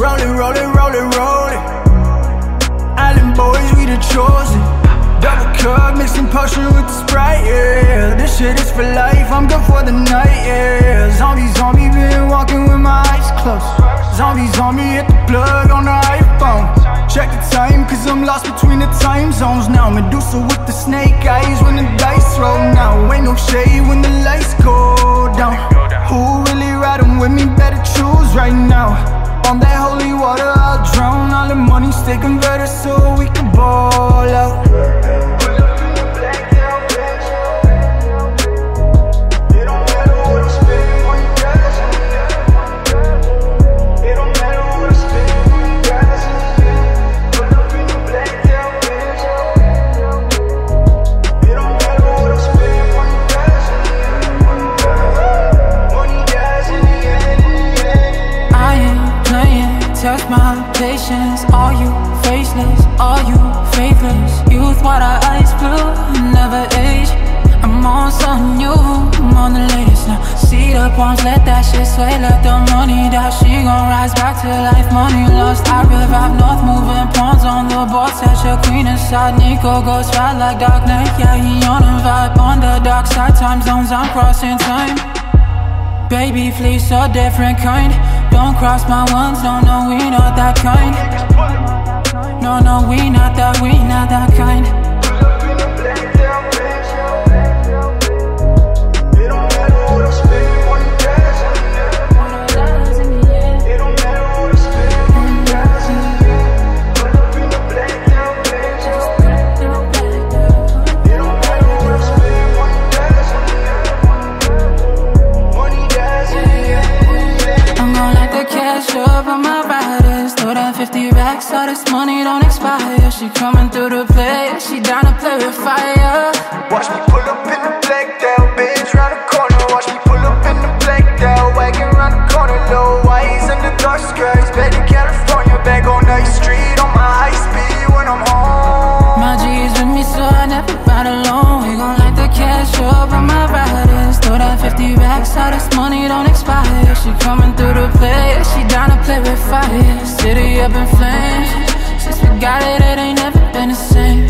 Roll it, roll it, roll it, roll it. Island boys, we the chosen. Double cup, mixing potion with the Sprite, yeah. This shit is for life, I'm good for the night, yeah. Zombie, zombie, been walking with my eyes closed. Zombie, zombie, hit the plug on the iPhone. Check the time, cause I'm lost between the time zones now. Medusa with the snake eyes when the dice roll now. Ain't no shade when the lights go down. Who really riding with me? Better choose right now. On that holy water, I'll drown. All the money stay converted so we can patience. Are you faceless? Are you faithless? Youth, what our eyes blue, never age. I'm on something new, I'm on the latest now. See the palms, let that shit sway, let the money die. She gon' rise back to life, money lost. I revive north, moving pawns on the board. Set your queen inside, Nico goes fat like Dark Knight. Yeah, he on a vibe on the dark side. Time zones, I'm crossing time. Baby, fleece a different kind. Don't cross my ones, no, no, we not that kind. No, no, we not that, we not that kind. Up on my riders. Throw that 50 racks, all this money don't expire. She coming through the play, she down to play with fire. Watch me pull up in the 50 racks, all this money don't expire. She coming through the play, she down to play with fire. City up in flames, since we got it, it ain't never been the same.